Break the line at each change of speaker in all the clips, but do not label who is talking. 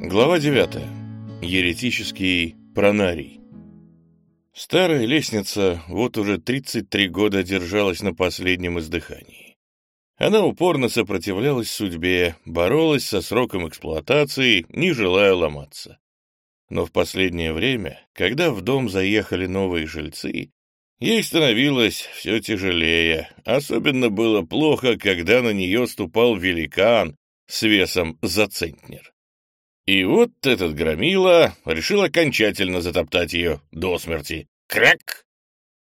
Глава 9. Еретический пронарий. Старая лестница вот уже 33 года держалась на последнем издыхании. Она упорно сопротивлялась судьбе, боролась со сроком эксплуатации, не желая ломаться. Но в последнее время, когда в дом заехали новые жильцы, ей становилось все тяжелее. Особенно было плохо, когда на нее ступал великан с весом за центнер. И вот этот громила решил окончательно затоптать ее до смерти. Крак!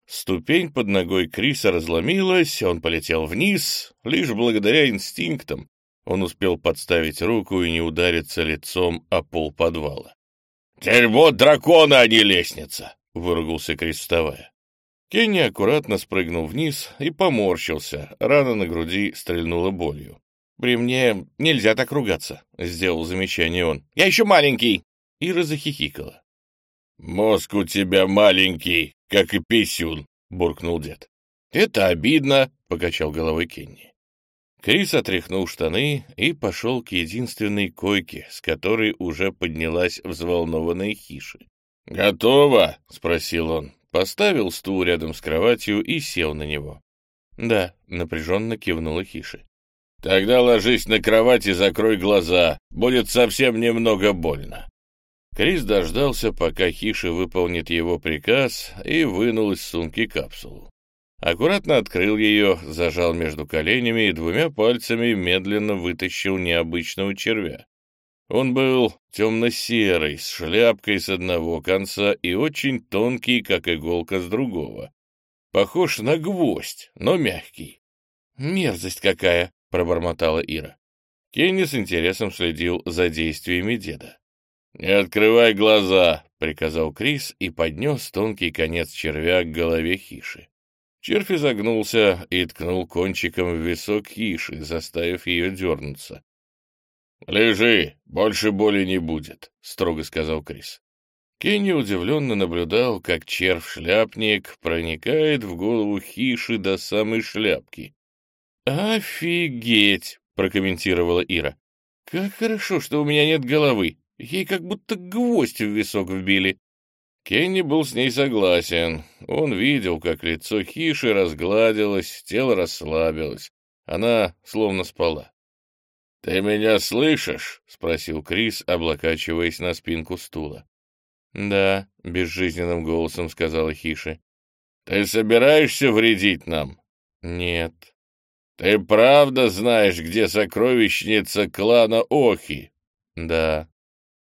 Ступень под ногой Криса разломилась, он полетел вниз, лишь благодаря инстинктам. Он успел подставить руку и не удариться лицом о пол подвала. «Дерьмо дракона, а не лестница!» — выругался Крис, вставая. Кенни аккуратно спрыгнул вниз и поморщился, рана на груди стрельнула болью. «При мне нельзя так ругаться», — сделал замечание он. «Я еще маленький!» Ира захихикала. «Мозг у тебя маленький, как и писюн», — буркнул дед. «Это обидно», — покачал головой Кенни. Крис отряхнул штаны и пошел к единственной койке, с которой уже поднялась взволнованная хиша. «Готово?» — спросил он. Поставил стул рядом с кроватью и сел на него. «Да», — напряженно кивнула хиша. Тогда ложись на кровать и закрой глаза. Будет совсем немного больно. Крис дождался, пока Хиша выполнит его приказ, и вынул из сумки капсулу. Аккуратно открыл ее, зажал между коленями и двумя пальцами медленно вытащил необычного червя. Он был темно-серый, с шляпкой с одного конца и очень тонкий, как иголка с другого. Похож на гвоздь, но мягкий. «Мерзость какая!» Пробормотала Ира. Кенни с интересом следил за действиями деда. «Не открывай глаза!» — приказал Крис и поднес тонкий конец червя к голове Хиши. Червь изогнулся и ткнул кончиком в висок Хиши, заставив ее дернуться. «Лежи, больше боли не будет», — строго сказал Крис. Кенни удивленно наблюдал, как червь-шляпник проникает в голову Хиши до самой шляпки «Офигеть!» — прокомментировала Ира. «Как хорошо, что у меня нет головы. Ей как будто гвоздь в висок вбили». Кенни был с ней согласен. Он видел, как лицо Хиши разгладилось, тело расслабилось. Она словно спала. «Ты меня слышишь?» — спросил Крис, облокачиваясь на спинку стула. «Да», — безжизненным голосом сказала Хиши. «Ты собираешься вредить нам?» «Нет», «Ты правда знаешь, где сокровищница клана Охи?» «Да».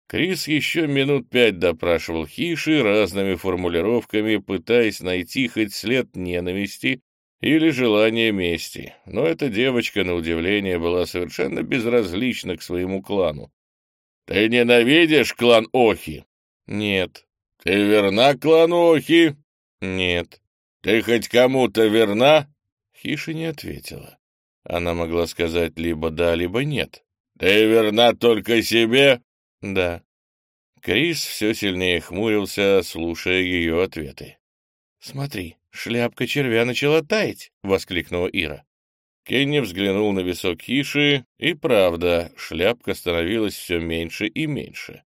Крис еще минут пять допрашивал Хиши разными формулировками, пытаясь найти хоть след ненависти или желания мести, но эта девочка, на удивление, была совершенно безразлична к своему клану. «Ты ненавидишь клан Охи?» «Нет». «Ты верна клану Охи?» «Нет». «Ты хоть кому-то верна?» Хиша не ответила. Она могла сказать либо да, либо нет. «Ты верна только себе?» «Да». Крис все сильнее хмурился, слушая ее ответы. «Смотри, шляпка червя начала таять!» — воскликнула Ира. Кенни взглянул на висок Хиши, и правда, шляпка становилась все меньше и меньше.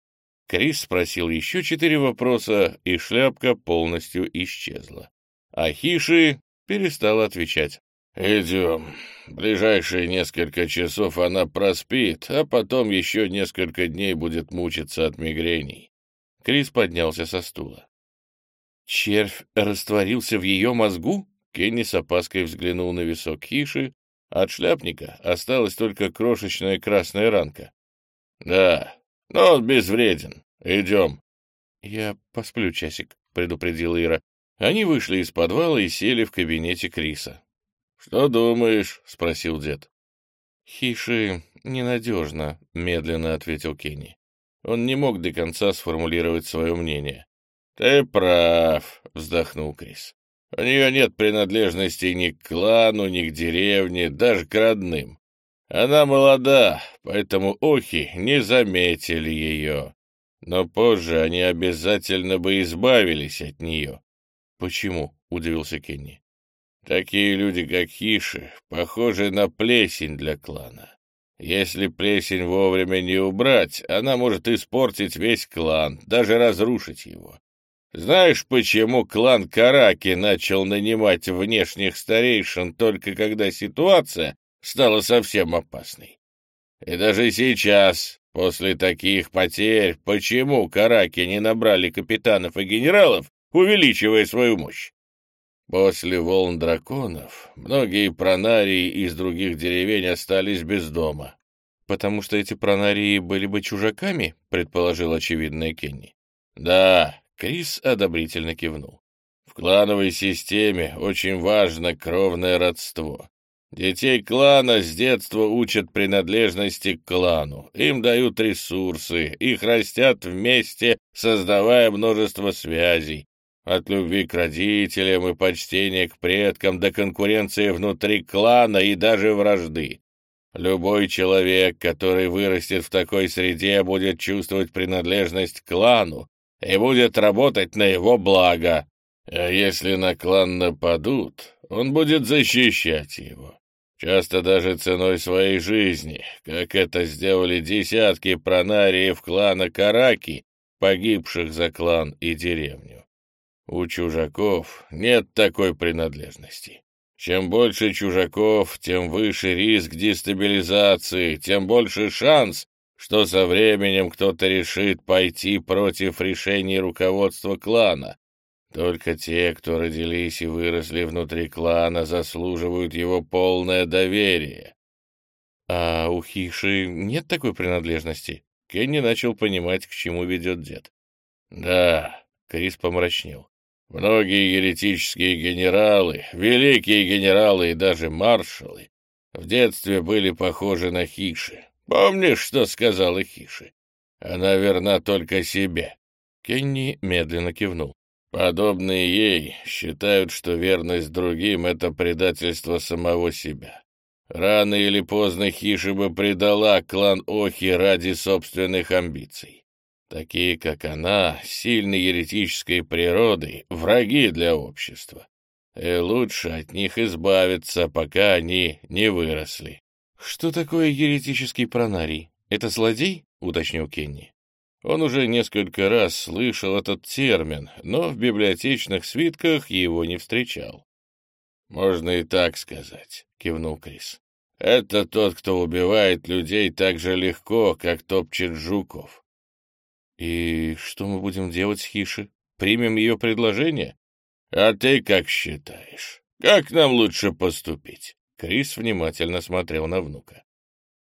Крис спросил еще четыре вопроса, и шляпка полностью исчезла. А Хиши перестал отвечать. «Идем. Ближайшие несколько часов она проспит, а потом еще несколько дней будет мучиться от мигрений». Крис поднялся со стула. «Червь растворился в ее мозгу?» Кенни с опаской взглянул на висок Хиши. От шляпника осталась только крошечная красная ранка. «Да, но он безвреден. Идем». «Я посплю часик», — предупредила Ира. Они вышли из подвала и сели в кабинете Криса. «Что думаешь?» — спросил дед. «Хиши ненадежно», — медленно ответил Кенни. Он не мог до конца сформулировать свое мнение. «Ты прав», — вздохнул Крис. «У нее нет принадлежности ни к клану, ни к деревне, даже к родным. Она молода, поэтому охи не заметили ее. Но позже они обязательно бы избавились от нее». «Почему?» — удивился Кенни. Такие люди, как Хиши, похожи на плесень для клана. Если плесень вовремя не убрать, она может испортить весь клан, даже разрушить его. Знаешь, почему клан Караки начал нанимать внешних старейшин только когда ситуация стала совсем опасной? И даже сейчас, после таких потерь, почему Караки не набрали капитанов и генералов, увеличивая свою мощь? После волн драконов многие пронарии из других деревень остались без дома.
«Потому что эти пронарии были бы чужаками?» — предположил очевидная Кенни.
«Да, Крис одобрительно кивнул. В клановой системе очень важно кровное родство. Детей клана с детства учат принадлежности к клану, им дают ресурсы, их растят вместе, создавая множество связей. От любви к родителям и почтения к предкам до конкуренции внутри клана и даже вражды. Любой человек, который вырастет в такой среде, будет чувствовать принадлежность к клану, и будет работать на его благо. А если на клан нападут, он будет защищать его. Часто даже ценой своей жизни, как это сделали десятки пронариев клана Караки, погибших за клан и деревню. У чужаков нет такой принадлежности. Чем больше чужаков, тем выше риск дестабилизации, тем больше шанс, что со временем кто-то решит пойти против решений руководства клана. Только те, кто родились и выросли внутри клана, заслуживают его полное доверие.
А у Хиши нет такой принадлежности? Кенни начал понимать, к чему ведет дед.
Да, Крис помрачнел. Многие еретические генералы, великие генералы и даже маршалы в детстве были похожи на Хиши. Помнишь, что сказала Хиши? Она верна только себе.
Кенни медленно кивнул.
Подобные ей считают, что верность другим — это предательство самого себя. Рано или поздно Хиши бы предала клан Охи ради собственных амбиций. Такие, как она, сильной еретической природы, враги для общества. И лучше от них избавиться, пока они не выросли.
«Что такое еретический пронарий? Это злодей?» — уточнил Кенни. Он уже несколько раз слышал этот термин, но в библиотечных свитках его не встречал.
«Можно и так сказать», — кивнул Крис. «Это тот, кто убивает людей так же легко, как топчет жуков».
«И что мы будем делать с Хиши? Примем ее предложение?»
«А ты как считаешь? Как нам лучше поступить?»
Крис внимательно смотрел на внука.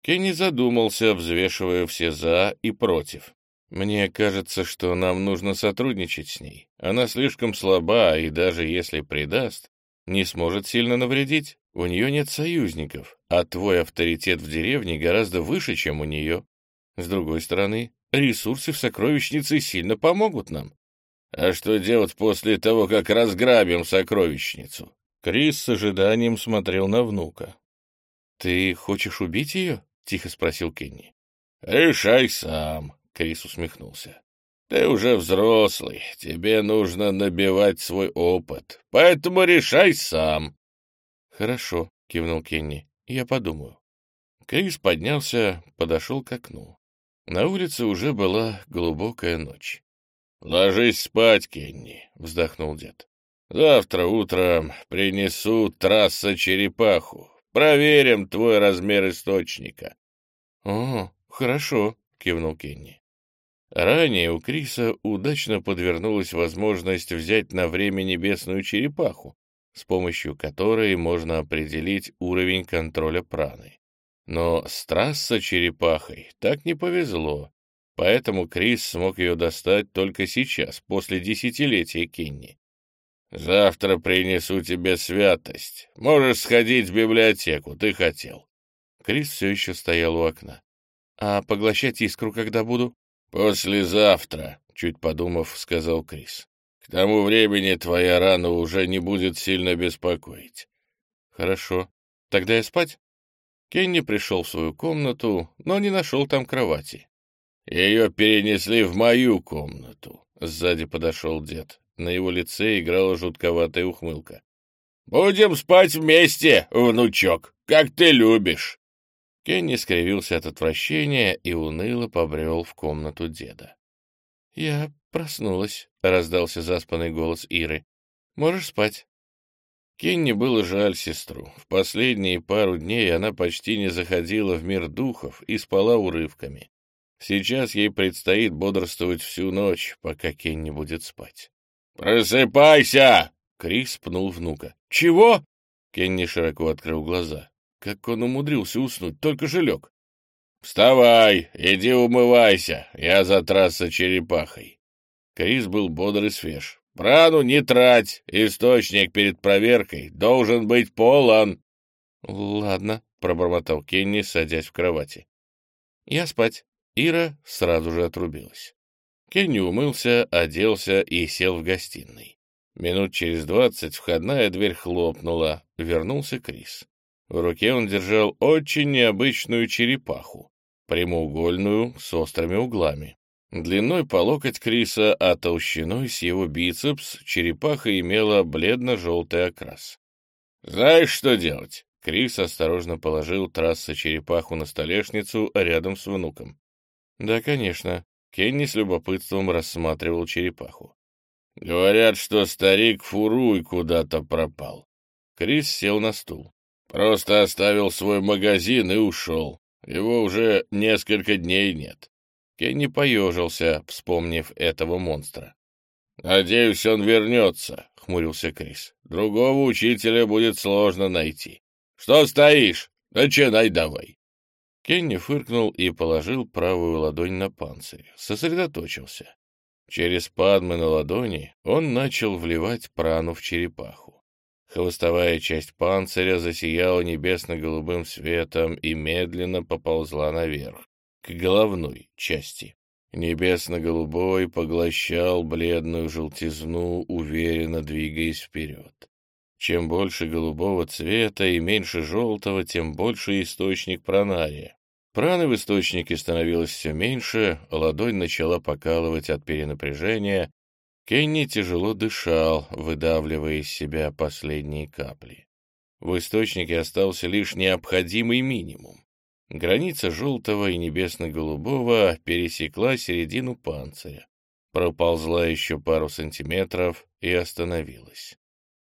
Кенни задумался, взвешивая все «за» и «против». «Мне кажется, что нам нужно сотрудничать с ней. Она слишком слаба, и даже если предаст, не сможет сильно навредить. У нее нет союзников, а твой авторитет в деревне гораздо выше, чем у нее. С другой стороны, ресурсы в сокровищнице сильно помогут нам.
А что делать после того, как разграбим сокровищницу?
Крис с ожиданием смотрел на внука. «Ты хочешь убить ее?» — тихо спросил Кенни.
«Решай сам», — Крис усмехнулся. «Ты уже взрослый, тебе нужно набивать свой опыт, поэтому решай сам».
«Хорошо», — кивнул Кенни, — «я подумаю». Крис поднялся, подошел к окну. На улице уже была глубокая ночь.
«Ложись спать, Кенни», — вздохнул дед. Завтра утром принесу трасса черепаху. Проверим твой размер источника.
— О, хорошо, — кивнул Кенни. Ранее у Криса удачно подвернулась возможность взять на время небесную черепаху, с помощью которой можно определить уровень контроля праны. Но с трасса черепахой так не повезло, поэтому Крис смог ее достать только сейчас, после десятилетия Кенни.
Завтра принесу тебе святость. Можешь сходить в библиотеку, ты хотел.
Крис все еще стоял у окна. А поглощать искру когда буду?
Послезавтра, чуть подумав, сказал Крис. К тому времени твоя рана уже не будет сильно беспокоить.
Хорошо. Тогда я спать? Кенни пришел в свою комнату, но не нашел там кровати.
Ее перенесли в мою комнату.
Сзади подошел дед. На его лице играла жутковатая ухмылка.
«Будем спать вместе, внучок, как ты любишь!»
Кенни скривился от отвращения и уныло побрел в комнату деда. «Я проснулась», — раздался заспанный голос Иры. «Можешь спать». Кенни было жаль сестру. В последние пару дней она почти не заходила в мир духов и спала урывками. Сейчас ей предстоит бодрствовать всю ночь, пока Кенни будет спать. «Просыпайся!» — Крис пнул внука. «Чего?» Кенни широко открыл глаза. Как он умудрился уснуть, только же лег. «Вставай, иди умывайся, я затрасся черепахой». Крис был бодр и свеж. «Прану не трать, источник перед проверкой должен быть полон». «Ладно», — пробормотал Кенни, садясь в кровати. «Я спать». Ира сразу же отрубилась. Кенни умылся, оделся и сел в гостиной. Минут через двадцать входная дверь хлопнула, вернулся Крис. В руке он держал очень необычную черепаху, прямоугольную, с острыми углами. Длиной по локоть Криса, а толщиной с его бицепс черепаха имела бледно-желтый окрас. «Знаешь, что делать?» Крис осторожно положил трасса черепаху на столешницу рядом с внуком. «Да, конечно». Кенни с любопытством рассматривал черепаху. «Говорят, что старик Фуруй куда-то пропал». Крис сел на стул. «Просто оставил свой магазин и ушел. Его уже несколько дней нет». Кенни поежился, вспомнив этого монстра. «Надеюсь, он вернется», — хмурился Крис. «Другого учителя будет сложно найти. Что стоишь? Начинай давай». Кенни фыркнул и положил правую ладонь на панцирь, сосредоточился. Через падмы на ладони он начал вливать прану в черепаху. Хвостовая часть панциря засияла небесно-голубым светом и медленно поползла наверх, к головной части. Небесно-голубой поглощал бледную желтизну, уверенно двигаясь вперед. Чем больше голубого цвета и меньше желтого, тем больше источник пронария. Праны в источнике становилось все меньше, ладонь начала покалывать от перенапряжения. Кенни тяжело дышал, выдавливая из себя последние капли. В источнике остался лишь необходимый минимум. Граница желтого и небесно-голубого пересекла середину панциря, проползла еще пару сантиметров и остановилась.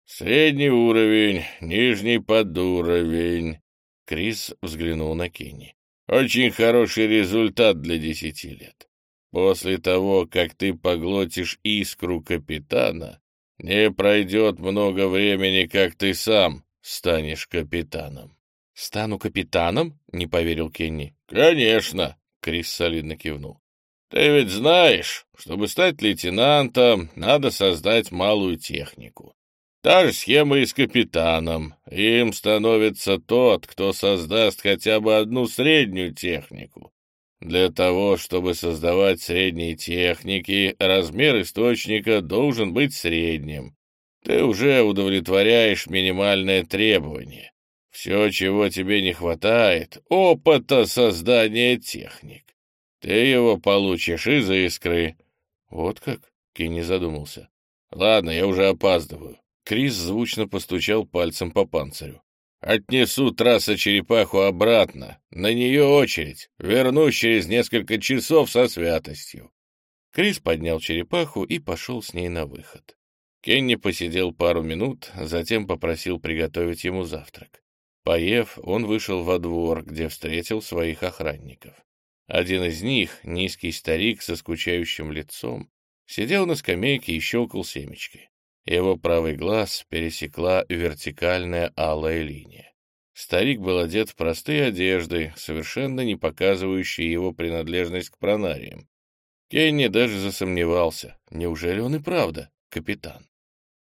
«Средний уровень, нижний подуровень». Крис взглянул на Кенни. «Очень хороший результат для десяти лет. После того, как ты поглотишь искру капитана, не пройдет много времени, как ты сам станешь капитаном». «Стану капитаном?» — не поверил Кенни. «Конечно!» — Крис солидно кивнул. «Ты ведь знаешь, чтобы стать лейтенантом, надо создать малую технику. Та же схема и с капитаном. Им становится тот, кто создаст хотя бы одну среднюю технику. Для того, чтобы создавать средние техники, размер источника должен быть средним. Ты уже удовлетворяешь минимальное требование. Все, чего тебе не хватает — опыта создания техник. Ты его получишь из искры. Вот как? Кенни задумался. Ладно, я уже опаздываю. Крис звучно постучал пальцем по панцирю. «Отнесу трасса черепаху обратно. На нее очередь. Вернусь через несколько часов со святостью». Крис поднял черепаху и пошел с ней на выход. Кенни посидел пару минут, затем попросил приготовить ему завтрак. Поев, он вышел во двор, где встретил своих охранников. Один из них, низкий старик со скучающим лицом, сидел на скамейке и щелкал семечки. Его правый глаз пересекла вертикальная алая линия. Старик был одет в простые одежды, совершенно не показывающие его принадлежность к пронариям. Кенни даже засомневался, неужели он и правда капитан?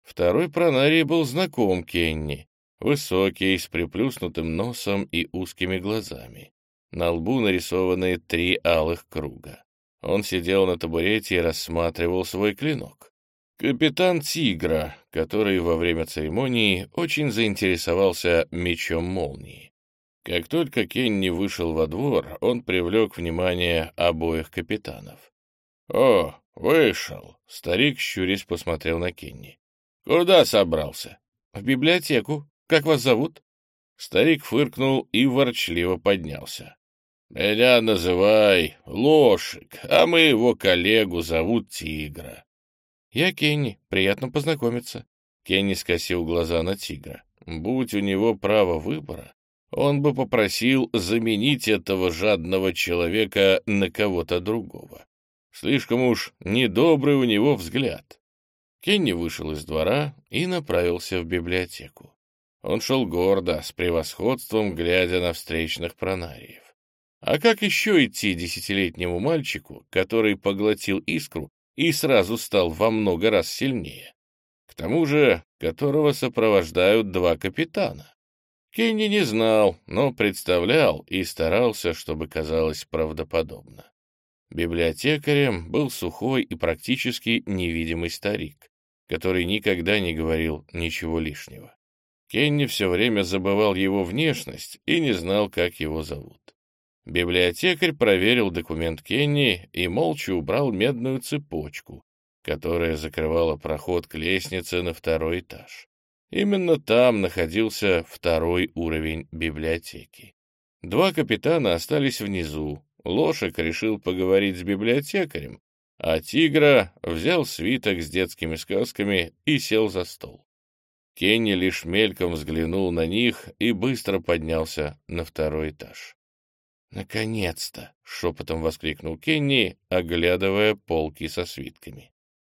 Второй пронарий был знаком Кенни, высокий, с приплюснутым носом и узкими глазами. На лбу нарисованы три алых круга. Он сидел на табурете и рассматривал свой клинок. Капитан Тигра, который во время церемонии очень заинтересовался мечом молнии. Как только Кенни вышел во двор, он привлек внимание обоих капитанов. «О, вышел!» — старик, щурясь, посмотрел на Кенни. «Куда собрался?» «В библиотеку. Как вас зовут?»
Старик фыркнул и ворчливо поднялся. «Меня называй Лошик, а моего коллегу зовут Тигра».
«Я Кенни, приятно познакомиться». Кенни скосил глаза на Тигра. Будь у него право выбора, он бы попросил заменить этого жадного человека на кого-то другого. Слишком уж недобрый у него взгляд. Кенни вышел из двора и направился в библиотеку. Он шел гордо, с превосходством, глядя на встречных пронариев. А как еще идти десятилетнему мальчику, который поглотил искру и сразу стал во много раз сильнее? К тому же, которого сопровождают два капитана. Кенни не знал, но представлял и старался, чтобы казалось правдоподобно. Библиотекарем был сухой и практически невидимый старик, который никогда не говорил ничего лишнего. Кенни все время забывал его внешность и не знал, как его зовут. Библиотекарь проверил документ Кенни и молча убрал медную цепочку, которая закрывала проход к лестнице на второй этаж. Именно там находился второй уровень библиотеки. Два капитана остались внизу. Лошак решил поговорить с библиотекарем, а Тигра взял свиток с детскими сказками и сел за стол. Кенни лишь мельком взглянул на них и быстро поднялся на второй этаж. «Наконец-то!» — шепотом воскликнул Кенни, оглядывая полки со свитками.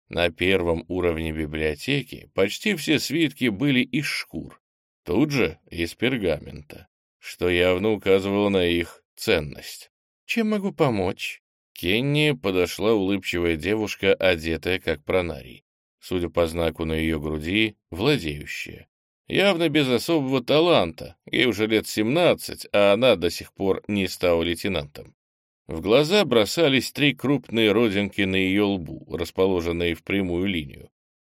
На первом уровне библиотеки почти все свитки были из шкур, тут же из пергамента, что явно указывало на их ценность. «Чем могу помочь?» Кенни подошла улыбчивая девушка, одетая как пронарий. Судя по знаку на ее груди, владеющая. Явно без особого таланта, ей уже лет семнадцать, а она до сих пор не стала лейтенантом. В глаза бросались три крупные родинки на ее лбу, расположенные в прямую линию.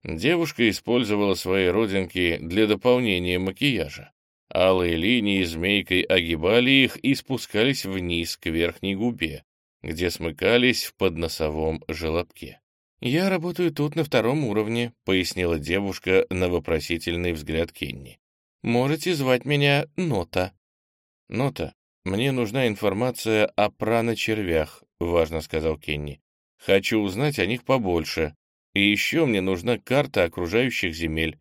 Девушка использовала свои родинки для дополнения макияжа. Алые линии змейкой огибали их и спускались вниз к верхней губе, где смыкались в подносовом желобке. «Я работаю тут на втором уровне», — пояснила девушка на вопросительный взгляд Кенни. «Можете звать меня Нота». «Нота, мне нужна информация о праночервях», — важно сказал Кенни. «Хочу узнать о них побольше. И еще мне нужна карта окружающих земель.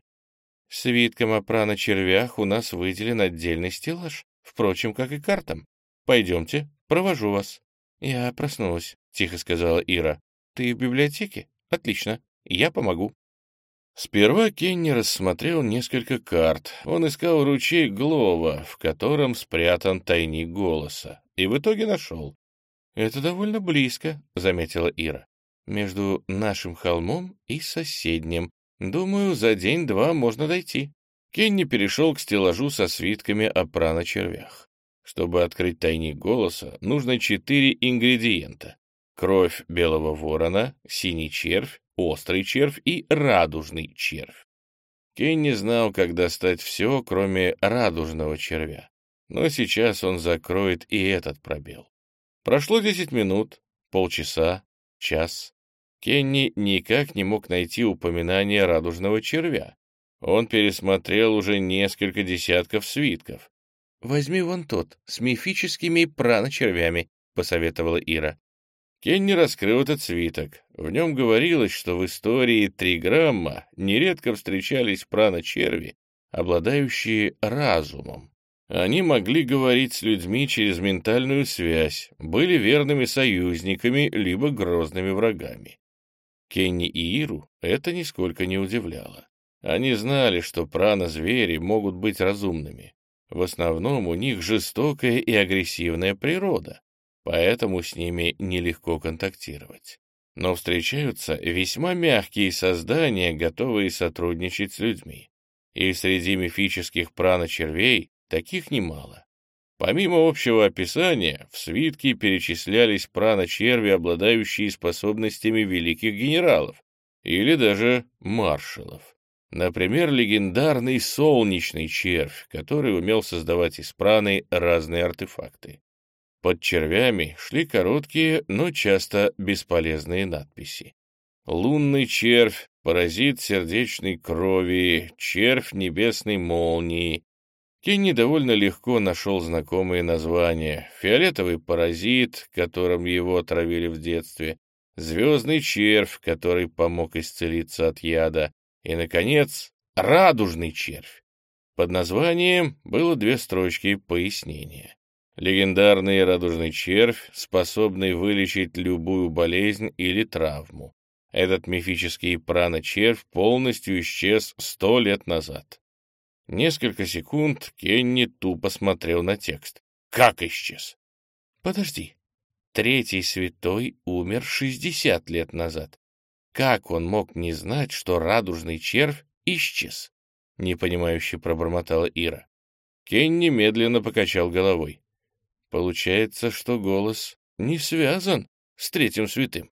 Свиткам о праночервях у нас выделен отдельный стеллаж, впрочем, как и картам. Пойдемте, провожу вас». «Я проснулась», — тихо сказала Ира. «Ты в библиотеке? Отлично, я помогу». Сперва Кенни рассмотрел несколько карт. Он искал ручей Глова, в котором спрятан тайник голоса, и в итоге нашел. «Это довольно близко», — заметила Ира. «Между нашим холмом и соседним. Думаю, за день-два можно дойти». Кенни перешел к стеллажу со свитками о праночервях. Чтобы открыть тайник голоса, нужно четыре ингредиента кровь белого ворона, синий червь, острый червь и радужный червь. Кенни знал, как достать все, кроме радужного червя. Но сейчас он закроет и этот пробел. Прошло десять минут, полчаса, час. Кенни никак не мог найти упоминание радужного червя. Он пересмотрел уже несколько десятков свитков. «Возьми вон тот, с мифическими праночервями», — посоветовала Ира. Кенни раскрыл этот свиток. В нем говорилось, что в истории Триграмма нередко встречались прано-черви, обладающие разумом. Они могли говорить с людьми через ментальную связь, были верными союзниками, либо грозными врагами. Кенни и Иру это нисколько не удивляло. Они знали, что прано-звери могут быть разумными. В основном у них жестокая и агрессивная природа поэтому с ними нелегко контактировать. Но встречаются весьма мягкие создания, готовые сотрудничать с людьми. И среди мифических праночервей таких немало. Помимо общего описания, в свитке перечислялись праночерви, обладающие способностями великих генералов или даже маршалов. Например, легендарный солнечный червь, который умел создавать из праны разные артефакты. Под червями шли короткие, но часто бесполезные надписи. Лунный червь, паразит сердечной крови, червь небесной молнии. Кенни довольно легко нашел знакомые названия. Фиолетовый паразит, которым его отравили в детстве, звездный червь, который помог исцелиться от яда, и, наконец, радужный червь. Под названием было две строчки пояснения. Легендарный радужный червь, способный вылечить любую болезнь или травму. Этот мифический прана-червь полностью исчез сто лет назад. Несколько секунд Кенни тупо смотрел на текст. Как исчез? Подожди. Третий святой умер 60 лет назад. Как он мог не знать, что радужный червь исчез? Непонимающе пробормотала Ира. Кенни медленно покачал головой. Получается, что голос не связан с третьим святым.